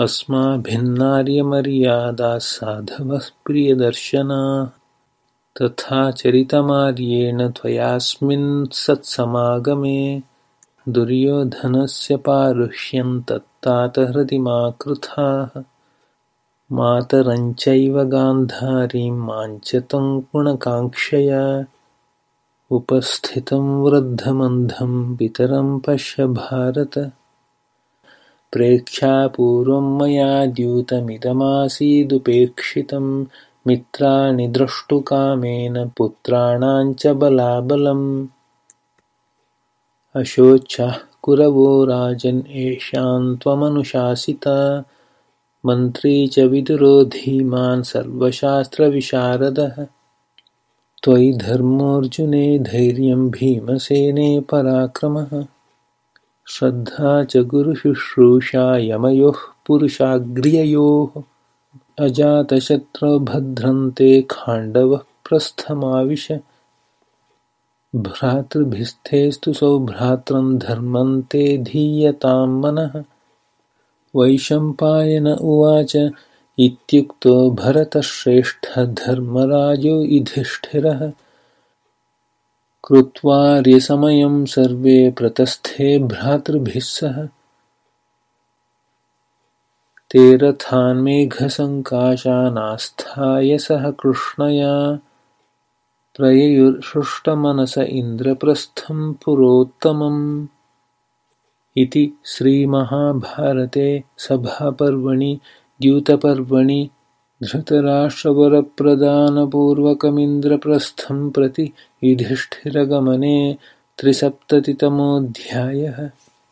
अस्माभिन्नार्यमर्यादा साधवः प्रियदर्शनाः तथा चरितमार्येण त्वयास्मिन् सत्समागमे दुर्योधनस्य पारुह्यं तत्तात हृदि मा कृथाः। मातरञ्चैव गान्धारीं माञ्चतं गुणकाङ्क्षया उपस्थितं वृद्धमन्धं पितरं पश्य भारत प्रेक्षापूर्वं मया द्यूतमिदमासीदुपेक्षितं मित्राणि द्रष्टुकामेन पुत्राणां च बलाबलम्। अशोच्याः कुरवो राजन् येषां त्वमनुशासिता। मन्त्री च विदुरो धीमान् सर्वशास्त्रविशारदः। त्वयि धर्मोऽर्जुने धैर्यं भीमसेने पराक्रमः श्रद्धा च गुरुशुश्रूषा यमयोः पुरुषाग्र्ययोः अजातशत्रुभद्रन्ते खाण्डवः प्रस्थमाविश। भ्रातृभिस्तेस्तु सौभ्रात्रं धर्मं ते धीयतां मनः। वैशम्पायन उवाच इत्युक्तो भरतश्रेष्ठधर्मराजो युधिष्ठिरः कृत्वार्यसमयं सर्वे प्रतस्थे भ्रातृभिः सह। ते रथान्मेघसङ्काशानास्थाय सह कृष्णया। प्रययुर्हृष्टमनस इन्द्रप्रस्थं पुरोत्तमम्। इति श्रीमहाभारते सभापर्वणि द्यूतपर्वणि धृतराष्ट्रवरप्रदानपूर्वकमिन्द्रप्रस्थं प्रति युधिष्ठिरगमने त्रिसप्ततितमोऽध्यायः